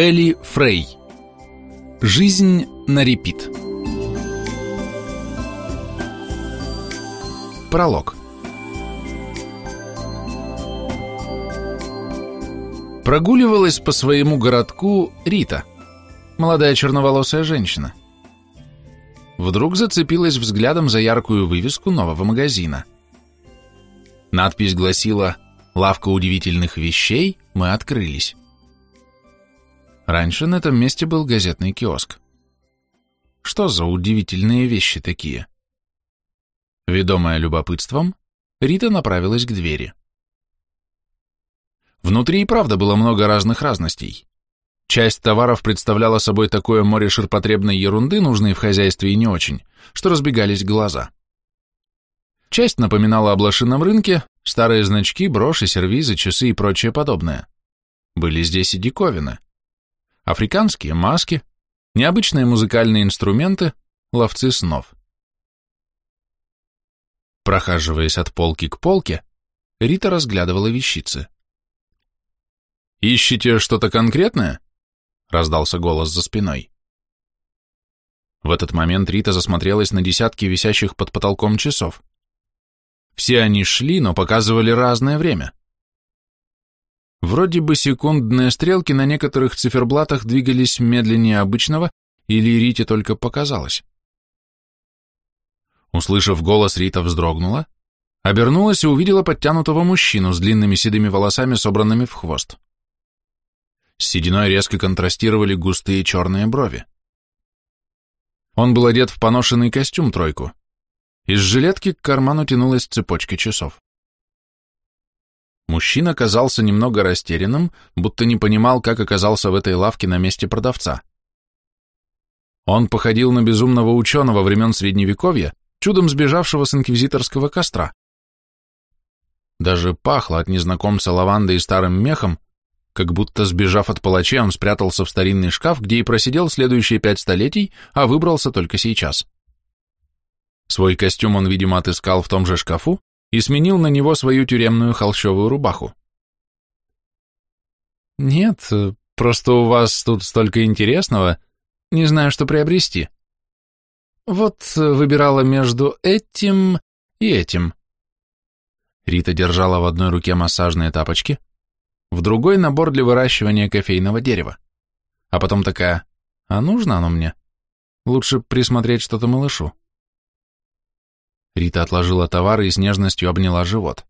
Элли Фрей. Жизнь на репит. Пролог. Прогуливалась по своему городку Рита, молодая черноволосая женщина. Вдруг зацепилась взглядом за яркую вывеску нового магазина. Надпись гласила «Лавка удивительных вещей, мы открылись». Раньше на этом месте был газетный киоск. Что за удивительные вещи такие? Ведомая любопытством, Рита направилась к двери. Внутри и правда было много разных разностей. Часть товаров представляла собой такое море ширпотребной ерунды, нужной в хозяйстве и не очень, что разбегались глаза. Часть напоминала об блошином рынке, старые значки, броши, сервизы, часы и прочее подобное. Были здесь и диковины африканские маски, необычные музыкальные инструменты, ловцы снов. Прохаживаясь от полки к полке, Рита разглядывала вещицы. «Ищете что-то конкретное?» — раздался голос за спиной. В этот момент Рита засмотрелась на десятки висящих под потолком часов. Все они шли, но показывали разное время. Вроде бы секундные стрелки на некоторых циферблатах двигались медленнее обычного, или Рите только показалось. Услышав голос, Рита вздрогнула, обернулась и увидела подтянутого мужчину с длинными седыми волосами, собранными в хвост. С сединой резко контрастировали густые черные брови. Он был одет в поношенный костюм-тройку. Из жилетки к карману тянулась цепочка часов. Мужчина казался немного растерянным, будто не понимал, как оказался в этой лавке на месте продавца. Он походил на безумного ученого времен Средневековья, чудом сбежавшего с инквизиторского костра. Даже пахло от незнакомца лавандой и старым мехом, как будто сбежав от палачей, он спрятался в старинный шкаф, где и просидел следующие пять столетий, а выбрался только сейчас. Свой костюм он, видимо, отыскал в том же шкафу, и сменил на него свою тюремную холщовую рубаху. «Нет, просто у вас тут столько интересного. Не знаю, что приобрести. Вот выбирала между этим и этим». Рита держала в одной руке массажные тапочки, в другой набор для выращивания кофейного дерева. А потом такая, а нужно оно мне? Лучше присмотреть что-то малышу. Рита отложила товары и с нежностью обняла живот.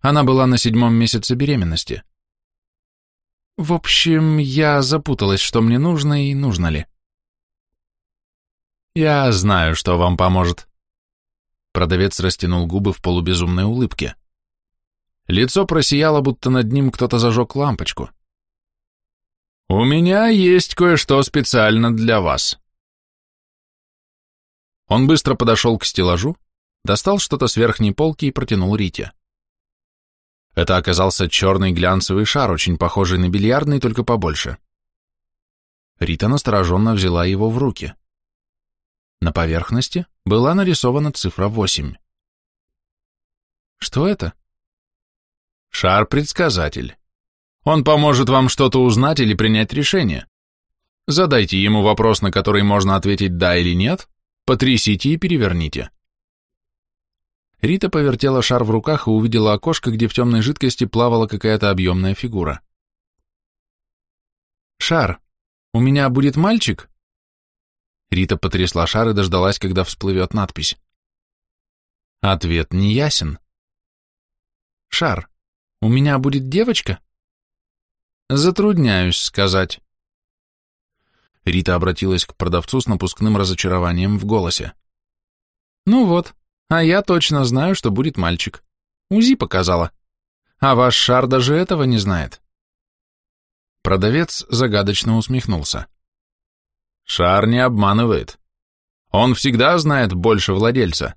Она была на седьмом месяце беременности. В общем, я запуталась, что мне нужно и нужно ли. Я знаю, что вам поможет. Продавец растянул губы в полубезумной улыбке. Лицо просияло, будто над ним кто-то зажег лампочку. «У меня есть кое-что специально для вас». Он быстро подошел к стеллажу, достал что-то с верхней полки и протянул Рите. Это оказался черный глянцевый шар, очень похожий на бильярдный, только побольше. Рита настороженно взяла его в руки. На поверхности была нарисована цифра 8. Что это? Шар-предсказатель. Он поможет вам что-то узнать или принять решение. Задайте ему вопрос, на который можно ответить «да» или «нет», потрясите и переверните. Рита повертела шар в руках и увидела окошко, где в темной жидкости плавала какая-то объемная фигура. «Шар, у меня будет мальчик?» Рита потрясла шар и дождалась, когда всплывет надпись. Ответ не ясен. «Шар, у меня будет девочка?» «Затрудняюсь сказать». Рита обратилась к продавцу с напускным разочарованием в голосе. «Ну вот, а я точно знаю, что будет мальчик. УЗИ показала. А ваш шар даже этого не знает. Продавец загадочно усмехнулся. Шар не обманывает. Он всегда знает больше владельца.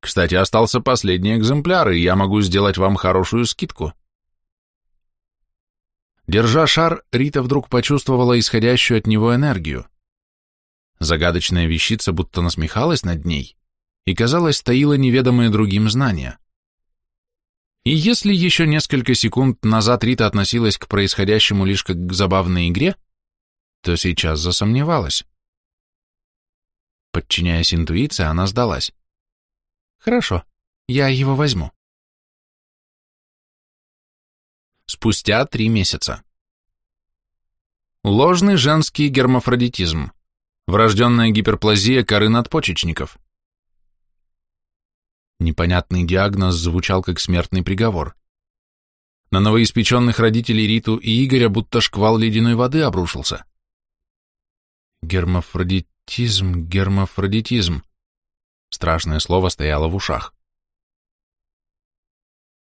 Кстати, остался последний экземпляр, и я могу сделать вам хорошую скидку. Держа шар, Рита вдруг почувствовала исходящую от него энергию. Загадочная вещица будто насмехалась над ней и, казалось, таила неведомые другим знания. И если еще несколько секунд назад Рита относилась к происходящему лишь как к забавной игре, то сейчас засомневалась. Подчиняясь интуиции, она сдалась. «Хорошо, я его возьму». Спустя три месяца. Ложный женский гермафродитизм. Врожденная гиперплазия коры надпочечников – Непонятный диагноз звучал как смертный приговор. На новоиспеченных родителей Риту и Игоря будто шквал ледяной воды обрушился. Гермафродитизм, гермафродитизм. Страшное слово стояло в ушах.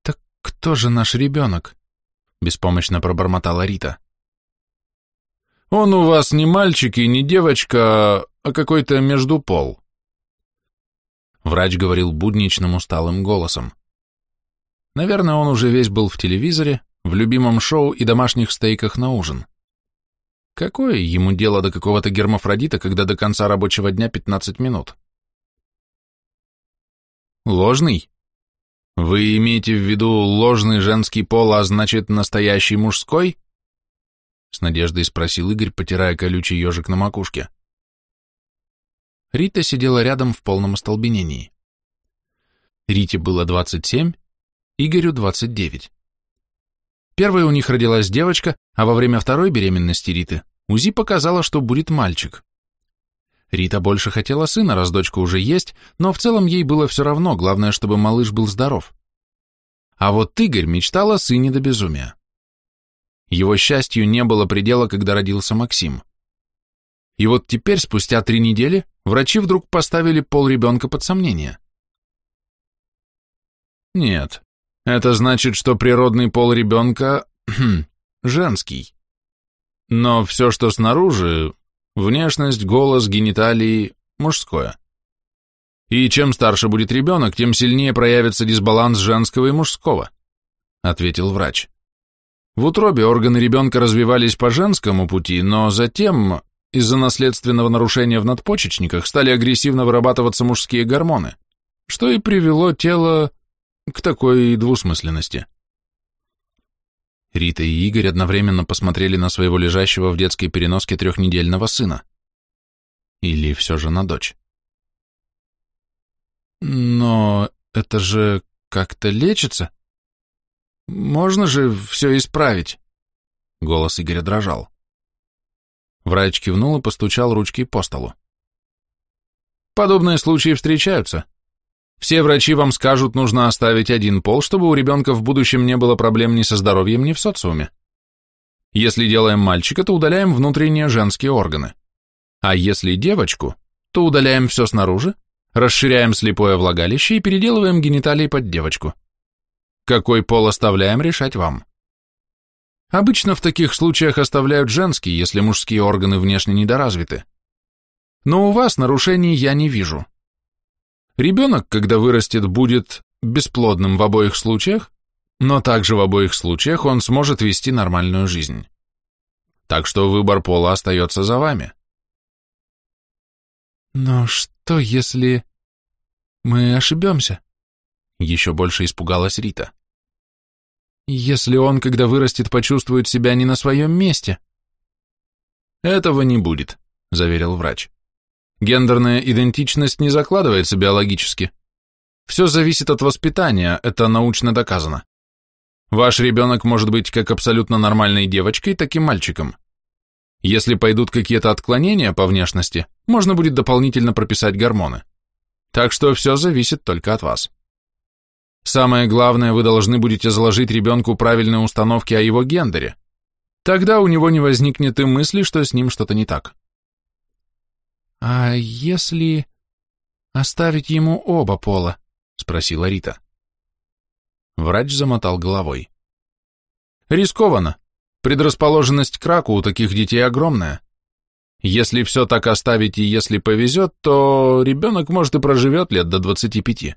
«Так кто же наш ребенок?» — беспомощно пробормотала Рита. «Он у вас не мальчик и не девочка, а, а какой-то междупол», Врач говорил будничным усталым голосом. Наверное, он уже весь был в телевизоре, в любимом шоу и домашних стейках на ужин. Какое ему дело до какого-то гермафродита, когда до конца рабочего дня 15 минут? Ложный? Вы имеете в виду ложный женский пол, а значит, настоящий мужской? С надеждой спросил Игорь, потирая колючий ежик на макушке. — Рита сидела рядом в полном остолбенении. Рите было 27, Игорю 29. Первой у них родилась девочка, а во время второй беременности Риты УЗИ показала, что будет мальчик. Рита больше хотела сына, раз дочка уже есть, но в целом ей было все равно, главное, чтобы малыш был здоров. А вот Игорь мечтал о сыне до безумия. Его счастью не было предела, когда родился Максим. И вот теперь, спустя три недели, врачи вдруг поставили пол ребенка под сомнение. Нет, это значит, что природный пол ребенка хм, женский. Но все, что снаружи, внешность, голос, гениталии, мужское. И чем старше будет ребенок, тем сильнее проявится дисбаланс женского и мужского, ответил врач. В утробе органы ребенка развивались по женскому пути, но затем, из-за наследственного нарушения в надпочечниках стали агрессивно вырабатываться мужские гормоны, что и привело тело к такой двусмысленности. Рита и Игорь одновременно посмотрели на своего лежащего в детской переноске трехнедельного сына. Или все же на дочь. Но это же как-то лечится. Можно же все исправить. Голос Игоря дрожал. Врач кивнул и постучал ручки по столу. Подобные случаи встречаются. Все врачи вам скажут, нужно оставить один пол, чтобы у ребенка в будущем не было проблем ни со здоровьем, ни в социуме. Если делаем мальчика, то удаляем внутренние женские органы. А если девочку, то удаляем все снаружи, расширяем слепое влагалище и переделываем гениталии под девочку. Какой пол оставляем, решать вам. Обычно в таких случаях оставляют женские, если мужские органы внешне недоразвиты. Но у вас нарушений я не вижу. Ребенок, когда вырастет, будет бесплодным в обоих случаях, но также в обоих случаях он сможет вести нормальную жизнь. Так что выбор пола остается за вами. Но что если мы ошибемся? Еще больше испугалась Рита. Если он, когда вырастет, почувствует себя не на своем месте. Этого не будет, заверил врач. Гендерная идентичность не закладывается биологически. Все зависит от воспитания, это научно доказано. Ваш ребенок может быть как абсолютно нормальной девочкой, так и мальчиком. Если пойдут какие-то отклонения по внешности, можно будет дополнительно прописать гормоны. Так что все зависит только от вас. Самое главное, вы должны будете заложить ребенку правильные установки о его гендере. Тогда у него не возникнет и мысли, что с ним что-то не так. «А если оставить ему оба пола?» — спросила Рита. Врач замотал головой. «Рискованно. Предрасположенность к раку у таких детей огромная. Если все так оставить и если повезет, то ребенок, может, и проживет лет до двадцати пяти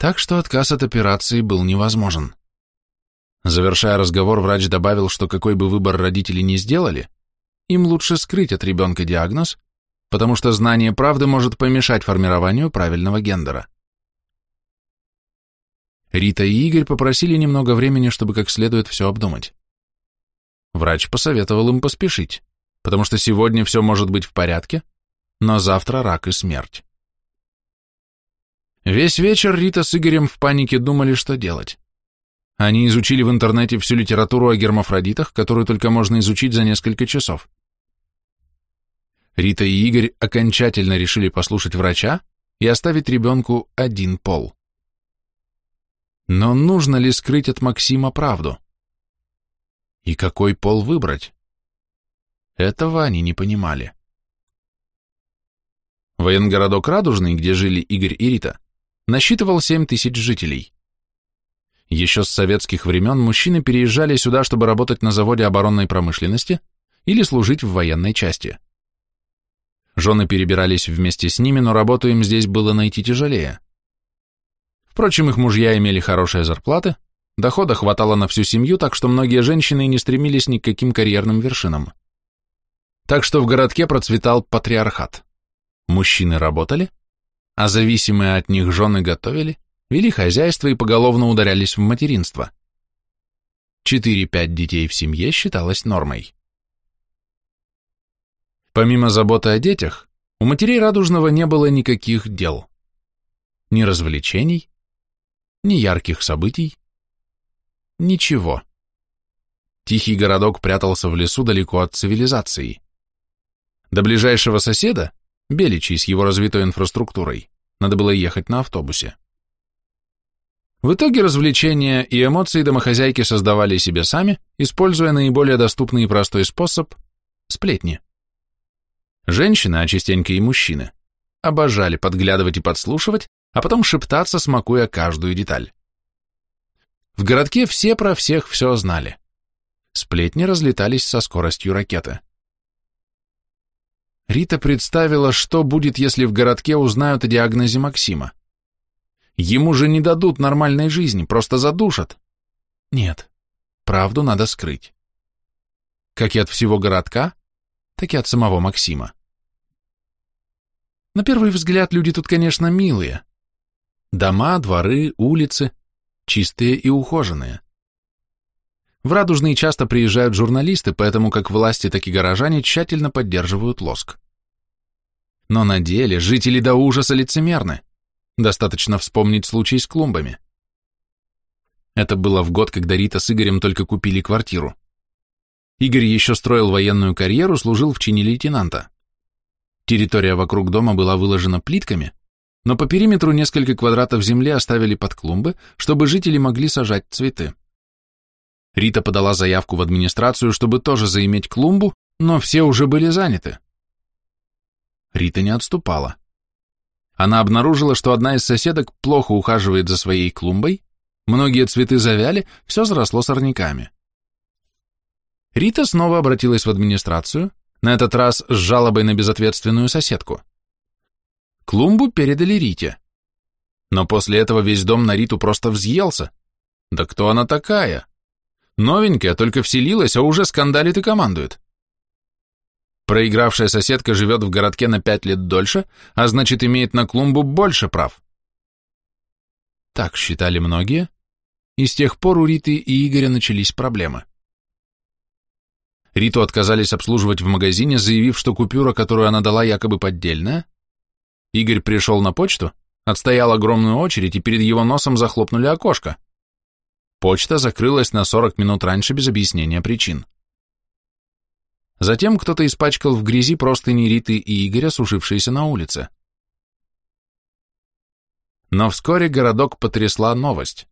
так что отказ от операции был невозможен. Завершая разговор, врач добавил, что какой бы выбор родители ни сделали, им лучше скрыть от ребенка диагноз, потому что знание правды может помешать формированию правильного гендера. Рита и Игорь попросили немного времени, чтобы как следует все обдумать. Врач посоветовал им поспешить, потому что сегодня все может быть в порядке, но завтра рак и смерть. Весь вечер Рита с Игорем в панике думали, что делать. Они изучили в интернете всю литературу о гермафродитах, которую только можно изучить за несколько часов. Рита и Игорь окончательно решили послушать врача и оставить ребенку один пол. Но нужно ли скрыть от Максима правду? И какой пол выбрать? Этого они не понимали. Военгородок Радужный, где жили Игорь и Рита, насчитывал 7 тысяч жителей. Еще с советских времен мужчины переезжали сюда, чтобы работать на заводе оборонной промышленности или служить в военной части. Жены перебирались вместе с ними, но работу им здесь было найти тяжелее. Впрочем, их мужья имели хорошие зарплаты, дохода хватало на всю семью, так что многие женщины не стремились ни к каким карьерным вершинам. Так что в городке процветал патриархат. Мужчины работали, а зависимые от них жены готовили, вели хозяйство и поголовно ударялись в материнство. 4-5 детей в семье считалось нормой. Помимо заботы о детях, у матерей Радужного не было никаких дел. Ни развлечений, ни ярких событий, ничего. Тихий городок прятался в лесу далеко от цивилизации. До ближайшего соседа, Беличий с его развитой инфраструктурой. Надо было ехать на автобусе. В итоге развлечения и эмоции домохозяйки создавали себе сами, используя наиболее доступный и простой способ – сплетни. Женщины, а частенько и мужчины, обожали подглядывать и подслушивать, а потом шептаться, смакуя каждую деталь. В городке все про всех все знали. Сплетни разлетались со скоростью ракеты. Рита представила, что будет, если в городке узнают о диагнозе Максима. Ему же не дадут нормальной жизни, просто задушат. Нет, правду надо скрыть. Как и от всего городка, так и от самого Максима. На первый взгляд люди тут, конечно, милые. Дома, дворы, улицы, чистые и ухоженные. В Радужный часто приезжают журналисты, поэтому как власти, так и горожане тщательно поддерживают лоск. Но на деле жители до ужаса лицемерны. Достаточно вспомнить случай с клумбами. Это было в год, когда Рита с Игорем только купили квартиру. Игорь еще строил военную карьеру, служил в чине лейтенанта. Территория вокруг дома была выложена плитками, но по периметру несколько квадратов земли оставили под клумбы, чтобы жители могли сажать цветы. Рита подала заявку в администрацию, чтобы тоже заиметь клумбу, но все уже были заняты. Рита не отступала. Она обнаружила, что одна из соседок плохо ухаживает за своей клумбой, многие цветы завяли, все заросло сорняками. Рита снова обратилась в администрацию, на этот раз с жалобой на безответственную соседку. Клумбу передали Рите. Но после этого весь дом на Риту просто взъелся. Да кто она такая? Новенькая только вселилась, а уже скандалит и командует. Проигравшая соседка живет в городке на пять лет дольше, а значит, имеет на клумбу больше прав. Так считали многие, и с тех пор у Риты и Игоря начались проблемы. Риту отказались обслуживать в магазине, заявив, что купюра, которую она дала, якобы поддельная. Игорь пришел на почту, отстоял огромную очередь, и перед его носом захлопнули окошко – Почта закрылась на 40 минут раньше без объяснения причин. Затем кто-то испачкал в грязи простыни Риты и Игоря, сушившиеся на улице. Но вскоре городок потрясла новость.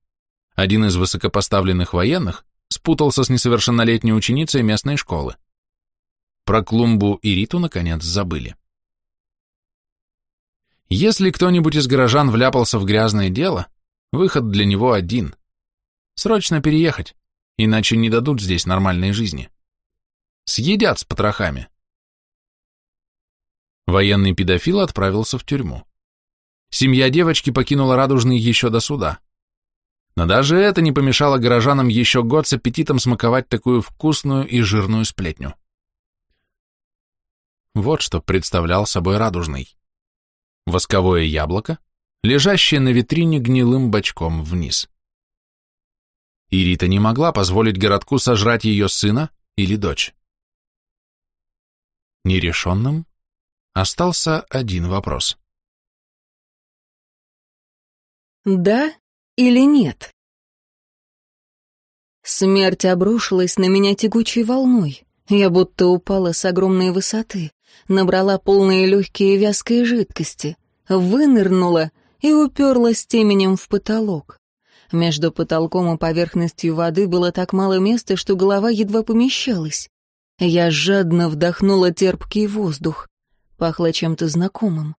Один из высокопоставленных военных спутался с несовершеннолетней ученицей местной школы. Про клумбу и Риту, наконец, забыли. Если кто-нибудь из горожан вляпался в грязное дело, выход для него один Срочно переехать, иначе не дадут здесь нормальной жизни. Съедят с потрохами. Военный педофил отправился в тюрьму. Семья девочки покинула Радужный еще до суда. Но даже это не помешало горожанам еще год с аппетитом смаковать такую вкусную и жирную сплетню. Вот что представлял собой Радужный. Восковое яблоко, лежащее на витрине гнилым бочком вниз и Рита не могла позволить городку сожрать ее сына или дочь. Нерешенным остался один вопрос. «Да или нет?» Смерть обрушилась на меня тягучей волной. Я будто упала с огромной высоты, набрала полные легкие вязкой жидкости, вынырнула и уперлась теменем в потолок. Между потолком и поверхностью воды было так мало места, что голова едва помещалась. Я жадно вдохнула терпкий воздух. Пахло чем-то знакомым.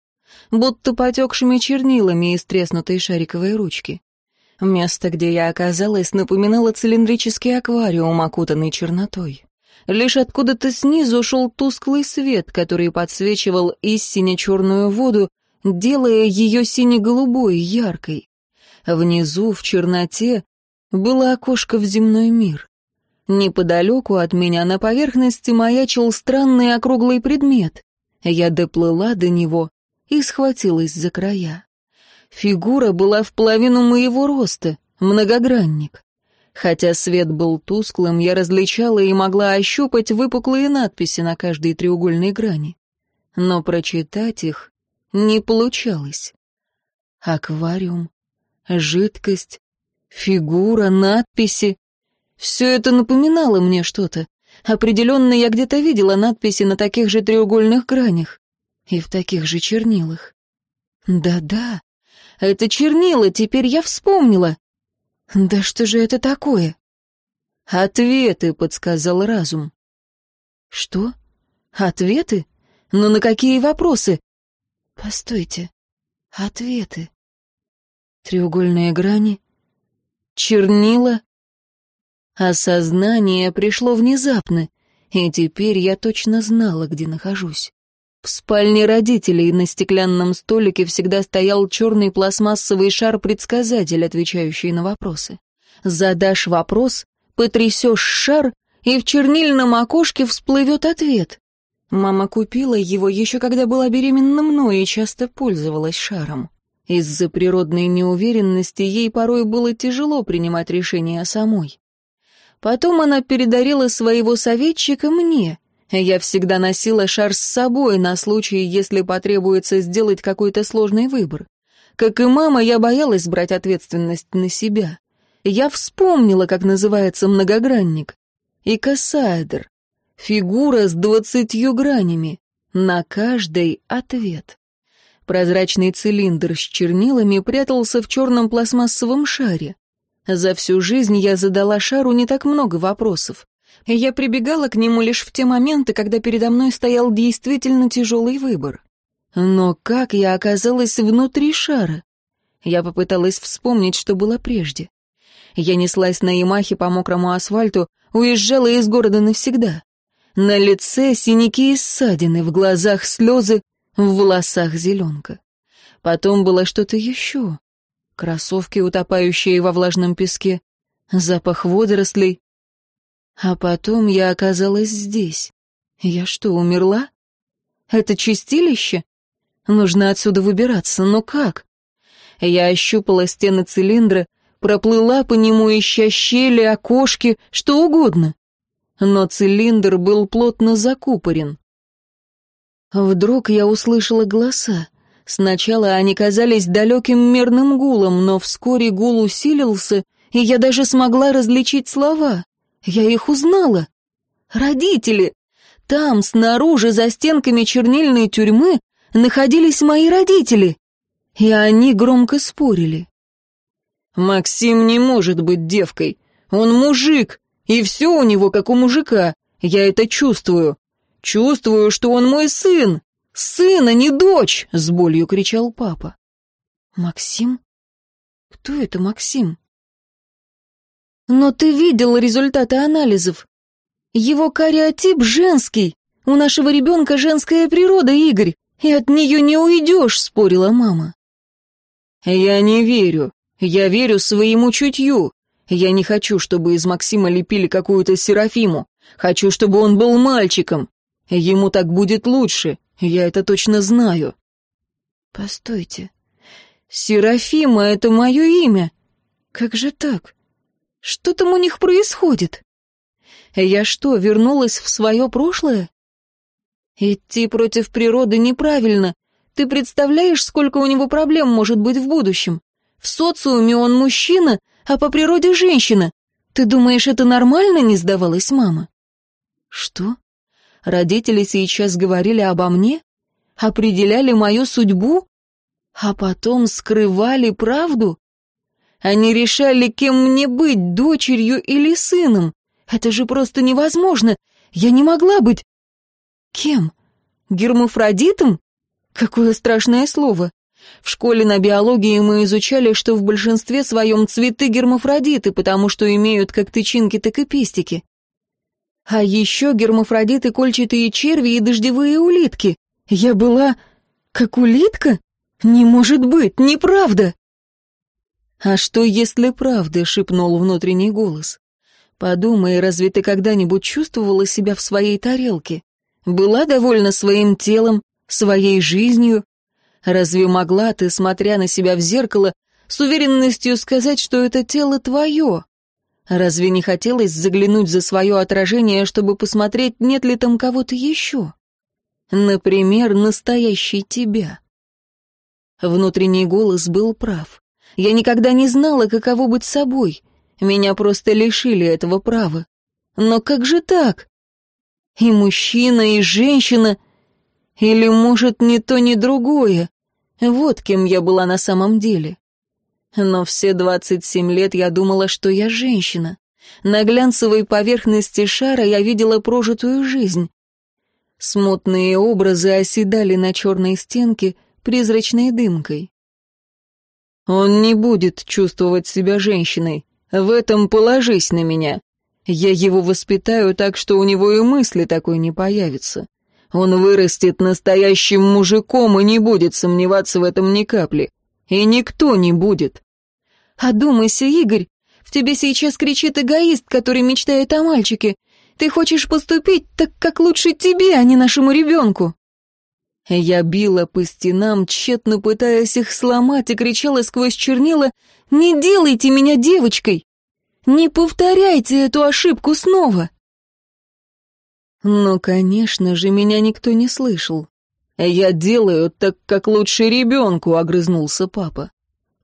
Будто потекшими чернилами из треснутой шариковой ручки. Место, где я оказалась, напоминало цилиндрический аквариум, окутанный чернотой. Лишь откуда-то снизу шел тусклый свет, который подсвечивал истинно черную воду, делая ее сине-голубой, яркой. Внизу, в черноте, было окошко в земной мир. Неподалеку от меня на поверхности маячил странный округлый предмет. Я доплыла до него и схватилась за края. Фигура была в половину моего роста, многогранник. Хотя свет был тусклым, я различала и могла ощупать выпуклые надписи на каждой треугольной грани. Но прочитать их не получалось. Аквариум, Жидкость, фигура, надписи. Все это напоминало мне что-то. Определенно я где-то видела надписи на таких же треугольных гранях и в таких же чернилах. Да-да, это чернила, теперь я вспомнила. Да что же это такое? Ответы, подсказал разум. Что? Ответы? Но на какие вопросы? Постойте. Ответы. Треугольные грани? Чернила? Осознание пришло внезапно, и теперь я точно знала, где нахожусь. В спальне родителей на стеклянном столике всегда стоял черный пластмассовый шар-предсказатель, отвечающий на вопросы. Задашь вопрос, потрясешь шар, и в чернильном окошке всплывет ответ. Мама купила его еще когда была беременна мной и часто пользовалась шаром. Из-за природной неуверенности ей порой было тяжело принимать решения самой. Потом она передарила своего советчика мне. Я всегда носила шар с собой на случай, если потребуется сделать какой-то сложный выбор. Как и мама, я боялась брать ответственность на себя. Я вспомнила, как называется многогранник. Икосаэдр. Фигура с двадцатью гранями. На каждый ответ. Прозрачный цилиндр с чернилами прятался в черном пластмассовом шаре. За всю жизнь я задала шару не так много вопросов. Я прибегала к нему лишь в те моменты, когда передо мной стоял действительно тяжелый выбор. Но как я оказалась внутри шара? Я попыталась вспомнить, что было прежде. Я неслась на Ямахе по мокрому асфальту, уезжала из города навсегда. На лице синяки и ссадины, в глазах слезы, в волосах зеленка. Потом было что-то еще. Кроссовки, утопающие во влажном песке, запах водорослей. А потом я оказалась здесь. Я что, умерла? Это чистилище? Нужно отсюда выбираться, но как? Я ощупала стены цилиндра, проплыла по нему, ища щели, окошки, что угодно. Но цилиндр был плотно закупорен. Вдруг я услышала голоса. Сначала они казались далеким мирным гулом, но вскоре гул усилился, и я даже смогла различить слова. Я их узнала. «Родители! Там, снаружи, за стенками чернильной тюрьмы, находились мои родители!» И они громко спорили. «Максим не может быть девкой. Он мужик, и все у него как у мужика. Я это чувствую. «Чувствую, что он мой сын! Сын, а не дочь!» — с болью кричал папа. «Максим? Кто это Максим?» «Но ты видел результаты анализов. Его кариотип женский. У нашего ребенка женская природа, Игорь, и от нее не уйдешь», — спорила мама. «Я не верю. Я верю своему чутью. Я не хочу, чтобы из Максима лепили какую-то Серафиму. Хочу, чтобы он был мальчиком. Ему так будет лучше, я это точно знаю». «Постойте. Серафима — это мое имя. Как же так? Что там у них происходит? Я что, вернулась в свое прошлое? Идти против природы неправильно. Ты представляешь, сколько у него проблем может быть в будущем? В социуме он мужчина, а по природе женщина. Ты думаешь, это нормально?» — не сдавалась мама. «Что? Родители сейчас говорили обо мне? Определяли мою судьбу? А потом скрывали правду? Они решали, кем мне быть, дочерью или сыном. Это же просто невозможно. Я не могла быть... Кем? Гермафродитом? Какое страшное слово. В школе на биологии мы изучали, что в большинстве своем цветы гермафродиты, потому что имеют как тычинки, так и пестики. А еще гермафродиты кольчатые черви и дождевые улитки. Я была... как улитка? Не может быть, неправда!» «А что, если правда?» — шепнул внутренний голос. «Подумай, разве ты когда-нибудь чувствовала себя в своей тарелке? Была довольна своим телом, своей жизнью? Разве могла ты, смотря на себя в зеркало, с уверенностью сказать, что это тело твое, Разве не хотелось заглянуть за свое отражение, чтобы посмотреть, нет ли там кого-то еще? Например, настоящий тебя. Внутренний голос был прав. Я никогда не знала, каково быть собой. Меня просто лишили этого права. Но как же так? И мужчина, и женщина. Или, может, ни то, ни другое. Вот кем я была на самом деле. Но все 27 лет я думала, что я женщина. На глянцевой поверхности шара я видела прожитую жизнь. Смутные образы оседали на черной стенке призрачной дымкой. «Он не будет чувствовать себя женщиной. В этом положись на меня. Я его воспитаю так, что у него и мысли такой не появится. Он вырастет настоящим мужиком и не будет сомневаться в этом ни капли. И никто не будет. Одумайся, Игорь. В тебе сейчас кричит эгоист, который мечтает о мальчике. Ты хочешь поступить так, как лучше тебе, а не нашему ребенку. Я била по стенам, тщетно пытаясь их сломать, и кричала сквозь чернила «Не делайте меня девочкой! Не повторяйте эту ошибку снова!» Но, конечно же, меня никто не слышал. А «Я делаю так, как лучше ребенку», — огрызнулся папа.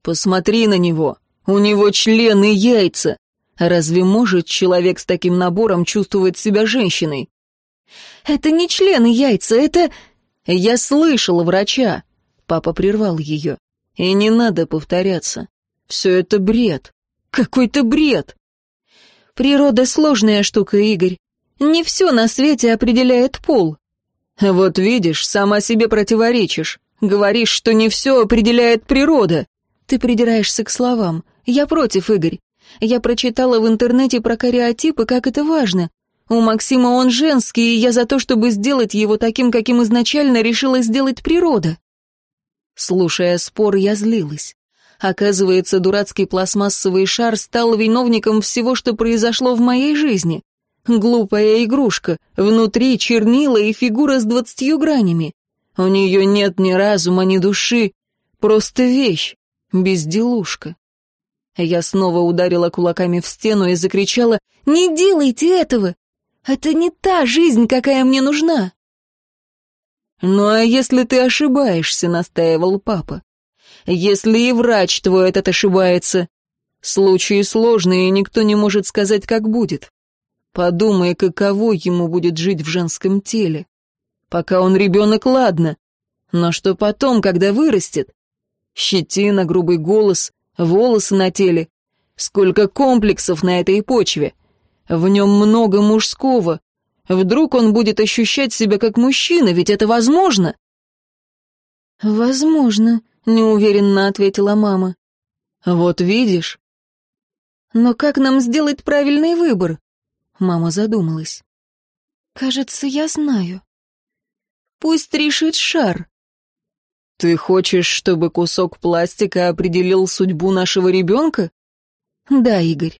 «Посмотри на него. У него члены яйца. Разве может человек с таким набором чувствовать себя женщиной?» «Это не члены яйца, это...» «Я слышала врача», — папа прервал ее. «И не надо повторяться. Все это бред. Какой-то бред!» «Природа сложная штука, Игорь. Не все на свете определяет пол. Вот видишь, сама себе противоречишь. Говоришь, что не все определяет природа. Ты придираешься к словам. Я против, Игорь. Я прочитала в интернете про кариотипы, как это важно. У Максима он женский, и я за то, чтобы сделать его таким, каким изначально решила сделать природа. Слушая спор, я злилась. Оказывается, дурацкий пластмассовый шар стал виновником всего, что произошло в моей жизни. Глупая игрушка, внутри чернила и фигура с двадцатью гранями. У нее нет ни разума, ни души, просто вещь, безделушка. Я снова ударила кулаками в стену и закричала «Не делайте этого! Это не та жизнь, какая мне нужна!» «Ну а если ты ошибаешься?» — настаивал папа. «Если и врач твой этот ошибается. Случаи сложные, никто не может сказать, как будет. Подумай, каково ему будет жить в женском теле. Пока он ребенок, ладно. Но что потом, когда вырастет? Щетина, грубый голос, волосы на теле. Сколько комплексов на этой почве. В нем много мужского. Вдруг он будет ощущать себя как мужчина, ведь это возможно? «Возможно», — неуверенно ответила мама. «Вот видишь». «Но как нам сделать правильный выбор?» Мама задумалась. «Кажется, я знаю. Пусть решит шар». «Ты хочешь, чтобы кусок пластика определил судьбу нашего ребенка?» «Да, Игорь.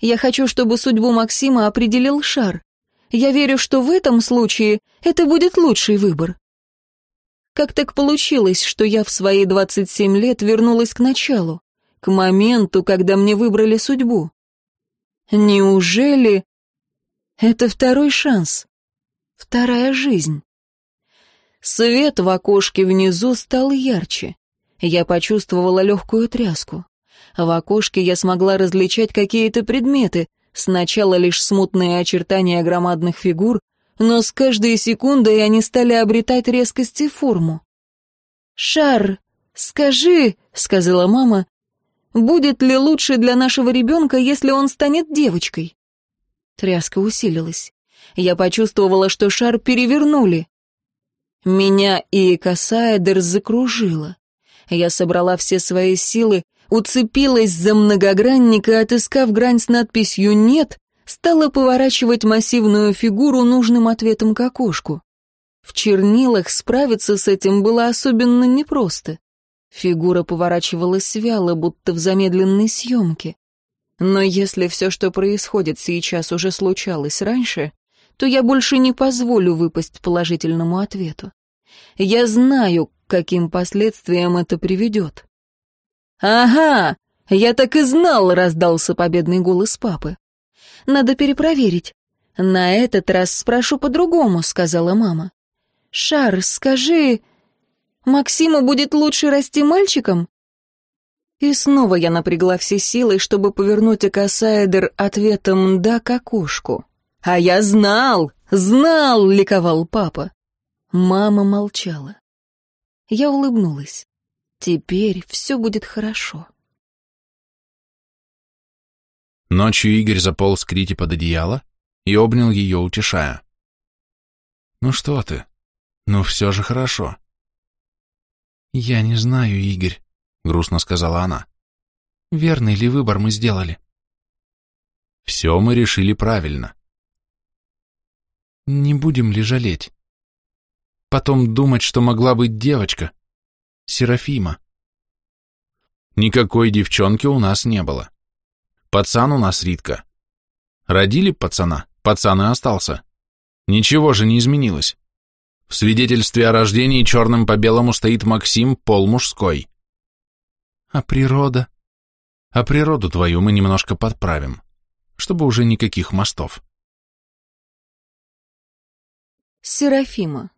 Я хочу, чтобы судьбу Максима определил шар. Я верю, что в этом случае это будет лучший выбор». Как так получилось, что я в свои 27 лет вернулась к началу, к моменту, когда мне выбрали судьбу? Неужели... Это второй шанс. Вторая жизнь. Свет в окошке внизу стал ярче. Я почувствовала легкую тряску. В окошке я смогла различать какие-то предметы, сначала лишь смутные очертания громадных фигур, но с каждой секундой они стали обретать резкость и форму. «Шар, скажи», — сказала мама, — «будет ли лучше для нашего ребенка, если он станет девочкой?» Тряска усилилась. Я почувствовала, что шар перевернули. Меня и Касаэдер закружила. Я собрала все свои силы, уцепилась за многогранник и, отыскав грань с надписью «Нет», стала поворачивать массивную фигуру нужным ответом к окошку. В чернилах справиться с этим было особенно непросто. Фигура поворачивалась вяло, будто в замедленной съемке. Но если все, что происходит сейчас, уже случалось раньше, то я больше не позволю выпасть положительному ответу. Я знаю, к каким последствиям это приведет. «Ага, я так и знал!» — раздался победный голос папы. «Надо перепроверить. На этот раз спрошу по-другому», — сказала мама. «Шар, скажи, Максиму будет лучше расти мальчиком?» И снова я напрягла все силы, чтобы повернуть Экосайдер ответом «да» к окошку. «А я знал! Знал!» — ликовал папа. Мама молчала. Я улыбнулась. «Теперь все будет хорошо». Ночью Игорь заполз к Рите под одеяло и обнял ее, утешая. «Ну что ты? Ну все же хорошо». «Я не знаю, Игорь. — грустно сказала она. «Верный ли выбор мы сделали?» «Все мы решили правильно». «Не будем ли жалеть? Потом думать, что могла быть девочка, Серафима». «Никакой девчонки у нас не было. Пацан у нас Ритка. Родили пацана, пацан и остался. Ничего же не изменилось». В свидетельстве о рождении черным по белому стоит Максим, пол мужской. А природа? А природу твою мы немножко подправим, чтобы уже никаких мостов. Серафима.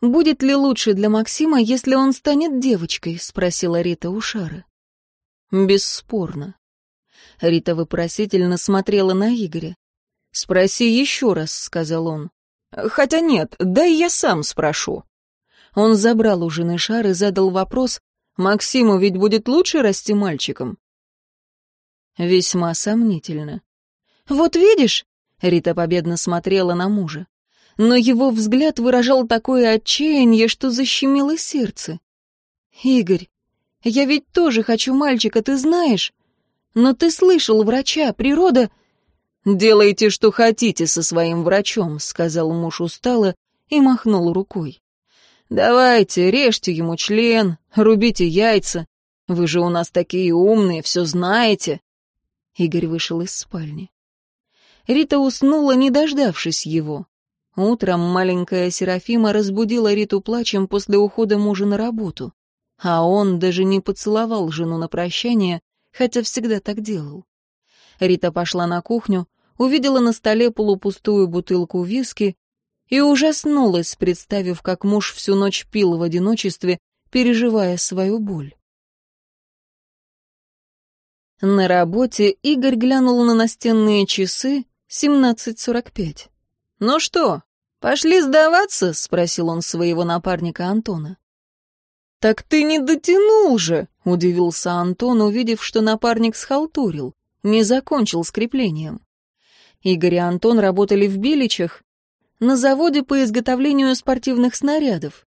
«Будет ли лучше для Максима, если он станет девочкой?» — спросила Рита у Шары. «Бесспорно». Рита вопросительно смотрела на Игоря. «Спроси еще раз», — сказал он. «Хотя нет, да и я сам спрошу». Он забрал у жены шар и задал вопрос, «Максиму ведь будет лучше расти мальчиком?» Весьма сомнительно. «Вот видишь?» — Рита победно смотрела на мужа. Но его взгляд выражал такое отчаяние, что защемило сердце. «Игорь, я ведь тоже хочу мальчика, ты знаешь? Но ты слышал врача, природа...» «Делайте, что хотите со своим врачом», — сказал муж устало и махнул рукой. Давайте, режьте ему член, рубите яйца. Вы же у нас такие умные, все знаете. Игорь вышел из спальни. Рита уснула, не дождавшись его. Утром маленькая Серафима разбудила Риту плачем после ухода мужа на работу. А он даже не поцеловал жену на прощание, хотя всегда так делал. Рита пошла на кухню, увидела на столе полупустую бутылку виски, и ужаснулась, представив, как муж всю ночь пил в одиночестве, переживая свою боль. На работе Игорь глянул на настенные часы 17.45. «Ну что, пошли сдаваться?» — спросил он своего напарника Антона. «Так ты не дотянул же!» — удивился Антон, увидев, что напарник схалтурил, не закончил скреплением. Игорь и Антон работали в биличах на заводе по изготовлению спортивных снарядов.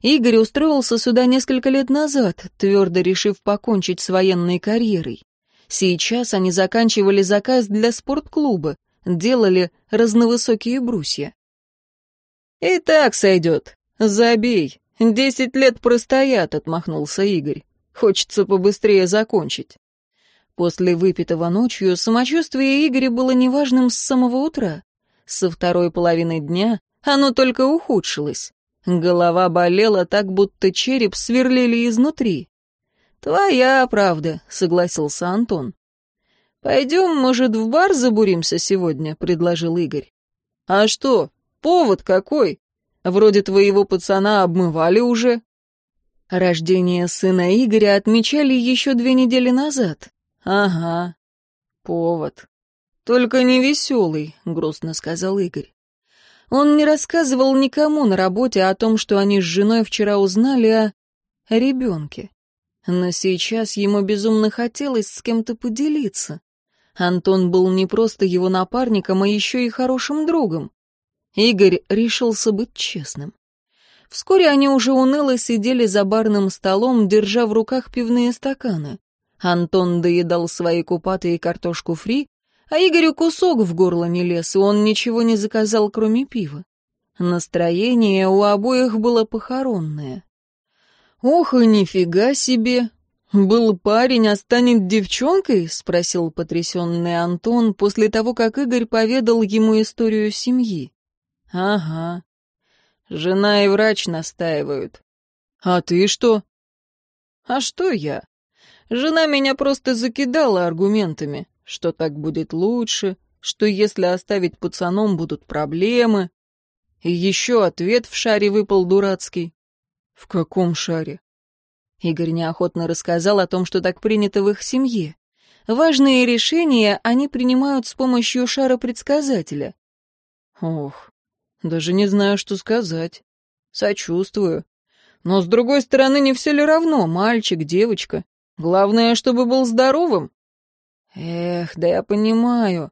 Игорь устроился сюда несколько лет назад, твердо решив покончить с военной карьерой. Сейчас они заканчивали заказ для спортклуба, делали разновысокие брусья. «И так сойдет. Забей. Десять лет простоят», — отмахнулся Игорь. «Хочется побыстрее закончить». После выпитого ночью самочувствие Игоря было неважным с самого утра. Со второй половины дня оно только ухудшилось. Голова болела так, будто череп сверлили изнутри. «Твоя правда», — согласился Антон. «Пойдем, может, в бар забуримся сегодня», — предложил Игорь. «А что, повод какой? Вроде твоего пацана обмывали уже». Рождение сына Игоря отмечали еще две недели назад. «Ага, повод». «Только не веселый», — грустно сказал Игорь. Он не рассказывал никому на работе о том, что они с женой вчера узнали о... о ребенке. Но сейчас ему безумно хотелось с кем-то поделиться. Антон был не просто его напарником, а еще и хорошим другом. Игорь решился быть честным. Вскоре они уже уныло сидели за барным столом, держа в руках пивные стаканы. Антон доедал свои купаты и картошку фри, а Игорю кусок в горло не лез, и он ничего не заказал, кроме пива. Настроение у обоих было похоронное. «Ох, и нифига себе! Был парень, а станет девчонкой?» — спросил потрясенный Антон после того, как Игорь поведал ему историю семьи. «Ага. Жена и врач настаивают». «А ты что?» «А что я? Жена меня просто закидала аргументами что так будет лучше, что если оставить пацаном будут проблемы. И еще ответ в шаре выпал дурацкий. В каком шаре? Игорь неохотно рассказал о том, что так принято в их семье. Важные решения они принимают с помощью шара-предсказателя. Ох, даже не знаю, что сказать. Сочувствую. Но, с другой стороны, не все ли равно, мальчик, девочка. Главное, чтобы был здоровым. Эх, да я понимаю.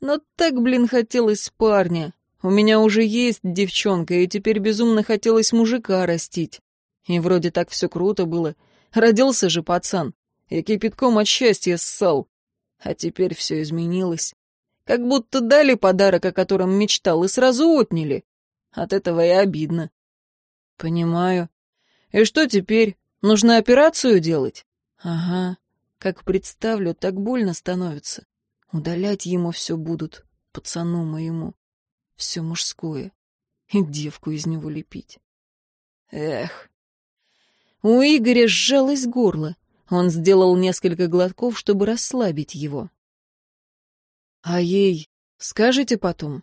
Но так, блин, хотелось парня. У меня уже есть девчонка, и теперь безумно хотелось мужика растить. И вроде так все круто было. Родился же пацан. И кипятком от счастья ссал. А теперь все изменилось. Как будто дали подарок, о котором мечтал, и сразу отняли. От этого и обидно. Понимаю. И что теперь? Нужно операцию делать? Ага. Как представлю, так больно становится. Удалять ему все будут, пацану моему. Все мужское. И девку из него лепить. Эх. У Игоря сжалось горло. Он сделал несколько глотков, чтобы расслабить его. А ей скажите потом?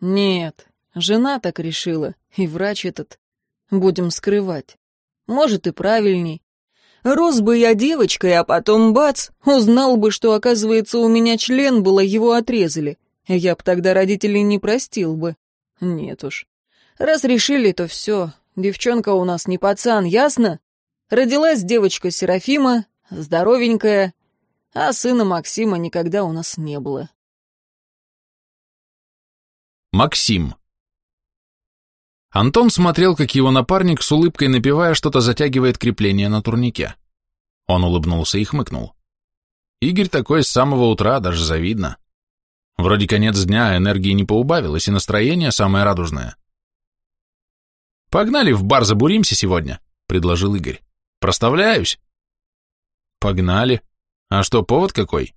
Нет, жена так решила, и врач этот. Будем скрывать. Может, и правильней. Рос бы я девочкой, а потом бац, узнал бы, что, оказывается, у меня член было, а его отрезали. Я б тогда родителей не простил бы. Нет уж. Раз решили, то все. Девчонка у нас не пацан, ясно? Родилась девочка Серафима, здоровенькая, а сына Максима никогда у нас не было. Максим. Антон смотрел, как его напарник с улыбкой напевая что-то затягивает крепление на турнике. Он улыбнулся и хмыкнул. Игорь такой с самого утра, даже завидно. Вроде конец дня, а энергии не поубавилось, и настроение самое радужное. «Погнали в бар забуримся сегодня», — предложил Игорь. «Проставляюсь». «Погнали. А что, повод какой?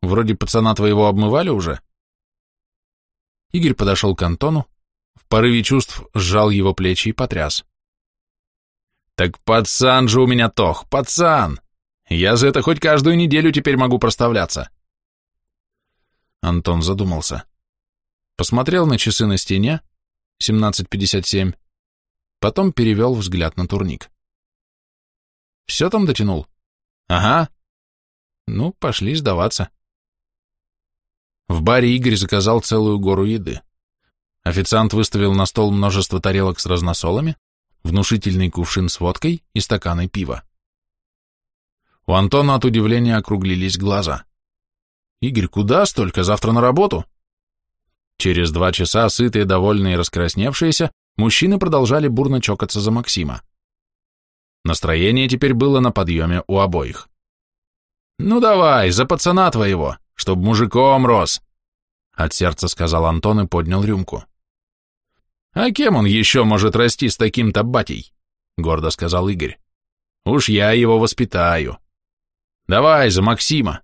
Вроде пацана твоего обмывали уже?» Игорь подошел к Антону, порыве чувств сжал его плечи и потряс. «Так пацан же у меня, Тох, пацан! Я за это хоть каждую неделю теперь могу проставляться!» Антон задумался. Посмотрел на часы на стене, 17.57, потом перевел взгляд на турник. «Все там дотянул?» «Ага». «Ну, пошли сдаваться». В баре Игорь заказал целую гору еды. Официант выставил на стол множество тарелок с разносолами, внушительный кувшин с водкой и стаканы пива. У Антона от удивления округлились глаза. «Игорь, куда столько? Завтра на работу!» Через два часа, сытые, довольные и раскрасневшиеся, мужчины продолжали бурно чокаться за Максима. Настроение теперь было на подъеме у обоих. «Ну давай, за пацана твоего, чтоб мужиком рос!» От сердца сказал Антон и поднял рюмку. «А кем он еще может расти с таким-то батей?» — гордо сказал Игорь. «Уж я его воспитаю. Давай за Максима,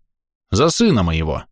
за сына моего».